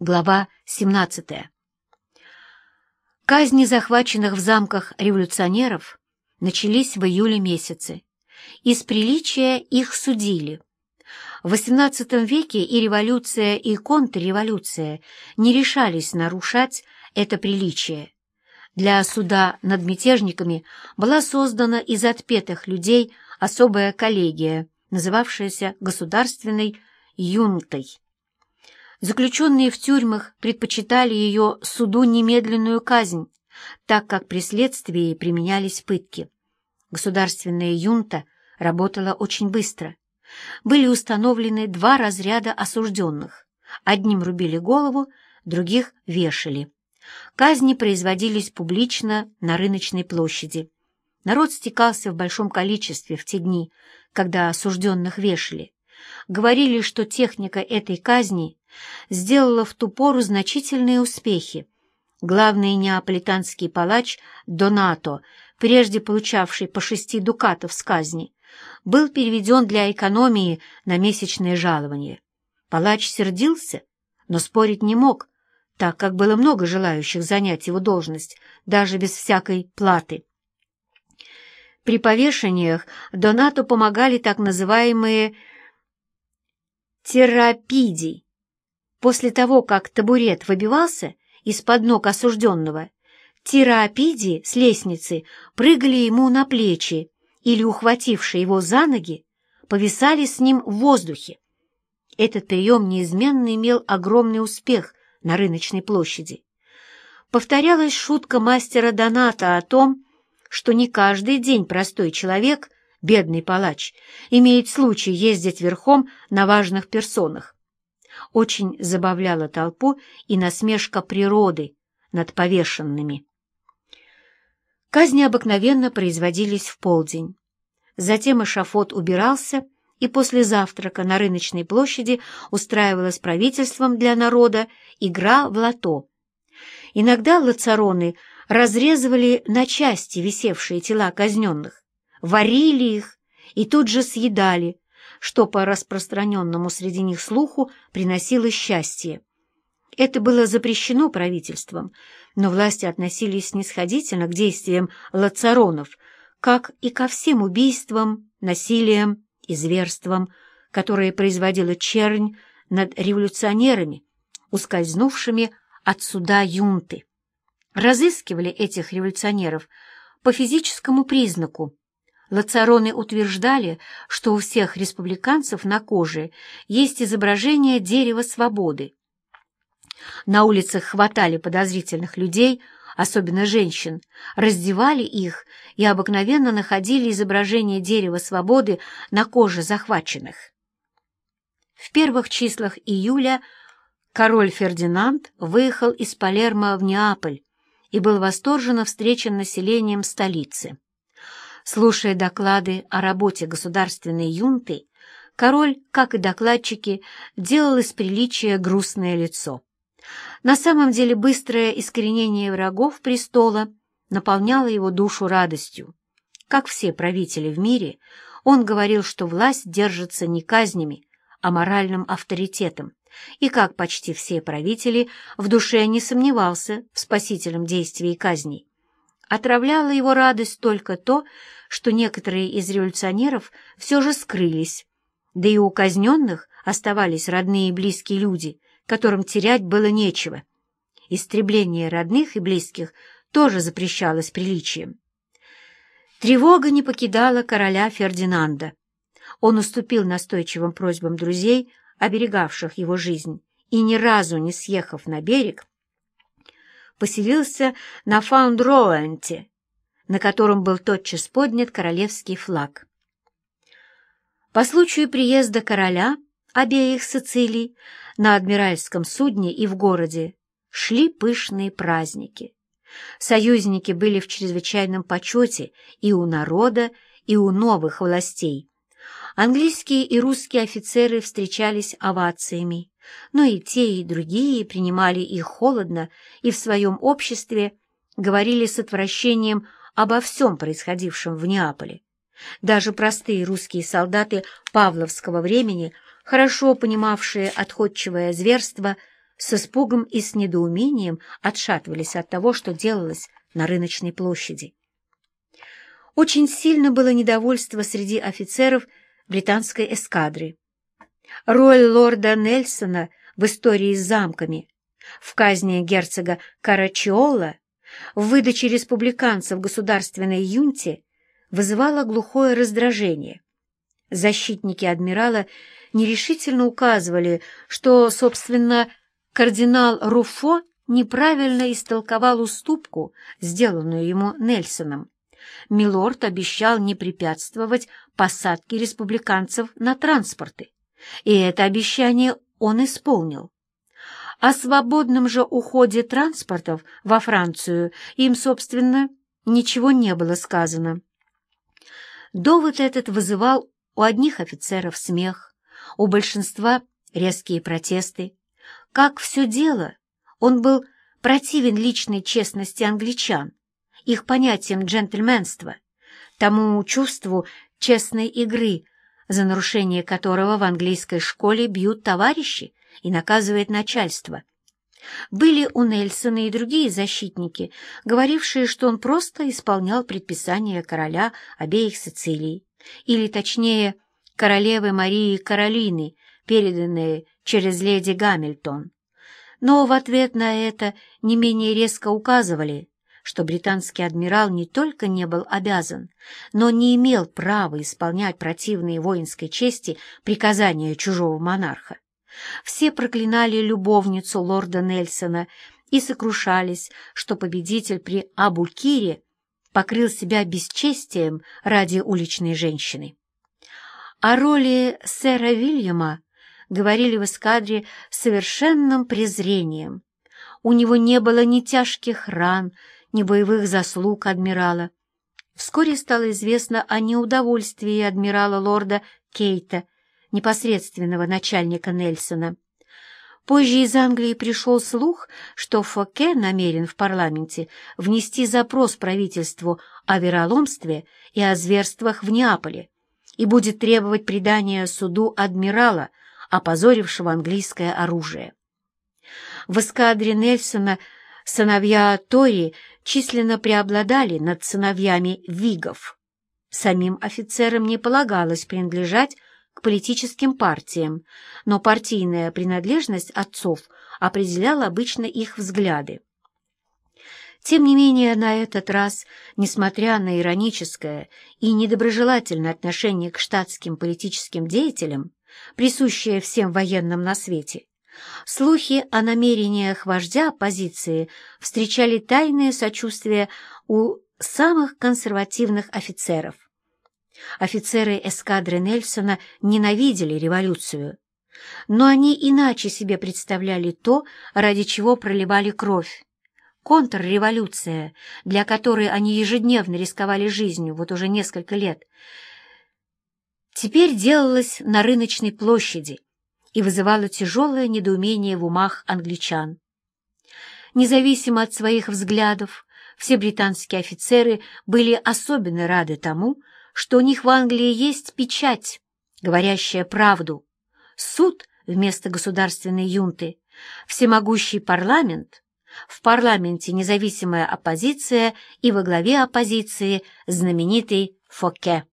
Глава 17. Казни захваченных в замках революционеров начались в июле месяце. Из приличия их судили. В XVIII веке и революция, и контрреволюция не решались нарушать это приличие. Для суда над мятежниками была создана из отпетых людей особая коллегия, называвшаяся Государственной юнтой. Заключенные в тюрьмах предпочитали ее суду немедленную казнь, так как при следствии применялись пытки. Государственная юнта работала очень быстро. Были установлены два разряда осужденных. Одним рубили голову, других вешали. Казни производились публично на рыночной площади. Народ стекался в большом количестве в те дни, когда осужденных вешали. Говорили, что техника этой казни сделала в ту пору значительные успехи. Главный неаполитанский палач Донато, прежде получавший по шести дукатов с казни, был переведен для экономии на месячное жалование. Палач сердился, но спорить не мог, так как было много желающих занять его должность, даже без всякой платы. При повешениях Донату помогали так называемые терапиди, После того, как табурет выбивался из-под ног осужденного, тироопиди с лестницы прыгали ему на плечи или, ухватившие его за ноги, повисали с ним в воздухе. Этот прием неизменно имел огромный успех на рыночной площади. Повторялась шутка мастера Доната о том, что не каждый день простой человек, бедный палач, имеет случай ездить верхом на важных персонах очень забавляла толпу и насмешка природы над повешенными. Казни обыкновенно производились в полдень. Затем эшафот убирался, и после завтрака на рыночной площади устраивалась правительством для народа игра в лото. Иногда лацароны разрезывали на части висевшие тела казненных, варили их и тут же съедали, что по распространенному среди них слуху приносило счастье. Это было запрещено правительством, но власти относились снисходительно к действиям лацаронов, как и ко всем убийствам, насилиям и зверствам, которые производила чернь над революционерами, ускользнувшими от суда юнты. Разыскивали этих революционеров по физическому признаку, Лацароны утверждали, что у всех республиканцев на коже есть изображение дерева свободы. На улицах хватали подозрительных людей, особенно женщин, раздевали их и обыкновенно находили изображение дерева свободы на коже захваченных. В первых числах июля король Фердинанд выехал из Палермо в Неаполь и был восторженно встречен населением столицы. Слушая доклады о работе государственной юнты, король, как и докладчики, делал из приличия грустное лицо. На самом деле быстрое искоренение врагов престола наполняло его душу радостью. Как все правители в мире, он говорил, что власть держится не казнями, а моральным авторитетом, и, как почти все правители, в душе не сомневался в спасительном действии казней. Отравляло его радость только то, что некоторые из революционеров все же скрылись, да и у казненных оставались родные и близкие люди, которым терять было нечего. Истребление родных и близких тоже запрещалось приличием. Тревога не покидала короля Фердинанда. Он уступил настойчивым просьбам друзей, оберегавших его жизнь, и ни разу не съехав на берег, поселился на Фаундроуэнте, на котором был тотчас поднят королевский флаг. По случаю приезда короля обеих Сицилий на адмиральском судне и в городе шли пышные праздники. Союзники были в чрезвычайном почете и у народа, и у новых властей. Английские и русские офицеры встречались овациями, но и те, и другие принимали их холодно и в своем обществе говорили с отвращением обо всем происходившем в Неаполе. Даже простые русские солдаты павловского времени, хорошо понимавшие отходчивое зверство, с испугом и с недоумением отшатывались от того, что делалось на рыночной площади. Очень сильно было недовольство среди офицеров британской эскадры. Роль лорда Нельсона в истории с замками, в казни герцога Карачиола, в выдаче республиканцев государственной юнте вызывала глухое раздражение. Защитники адмирала нерешительно указывали, что, собственно, кардинал Руфо неправильно истолковал уступку, сделанную ему Нельсоном. Милорд обещал не препятствовать посадке республиканцев на транспорты, и это обещание он исполнил. О свободном же уходе транспортов во Францию им, собственно, ничего не было сказано. Довод этот вызывал у одних офицеров смех, у большинства резкие протесты. Как все дело, он был противен личной честности англичан, их понятиям джентльменства, тому чувству честной игры, за нарушение которого в английской школе бьют товарищи и наказывает начальство. Были у Нельсона и другие защитники, говорившие, что он просто исполнял предписания короля обеих Сицилий, или, точнее, королевы Марии Каролины, переданные через леди Гамильтон. Но в ответ на это не менее резко указывали, что британский адмирал не только не был обязан, но не имел права исполнять противные воинской чести приказания чужого монарха. Все проклинали любовницу лорда Нельсона и сокрушались, что победитель при Абулькире покрыл себя бесчестием ради уличной женщины. О роли сэра Вильяма говорили в эскадре с совершенным презрением. У него не было ни тяжких ран, ни боевых заслуг адмирала. Вскоре стало известно о неудовольствии адмирала лорда Кейта, непосредственного начальника Нельсона. Позже из Англии пришел слух, что Фоке намерен в парламенте внести запрос правительству о вероломстве и о зверствах в Неаполе и будет требовать предания суду адмирала, опозорившего английское оружие. В эскадре Нельсона сыновья Тори численно преобладали над сыновьями Вигов. Самим офицерам не полагалось принадлежать к политическим партиям, но партийная принадлежность отцов определяла обычно их взгляды. Тем не менее, на этот раз, несмотря на ироническое и недоброжелательное отношение к штатским политическим деятелям, присущее всем военным на свете, слухи о намерениях вождя оппозиции встречали тайное сочувствие у самых консервативных офицеров. Офицеры эскадры Нельсона ненавидели революцию, но они иначе себе представляли то, ради чего проливали кровь. Контрреволюция, для которой они ежедневно рисковали жизнью вот уже несколько лет, теперь делалась на рыночной площади и вызывала тяжелое недоумение в умах англичан. Независимо от своих взглядов, все британские офицеры были особенно рады тому, что у них в Англии есть печать, говорящая правду, суд вместо государственной юнты, всемогущий парламент, в парламенте независимая оппозиция и во главе оппозиции знаменитый Фоке.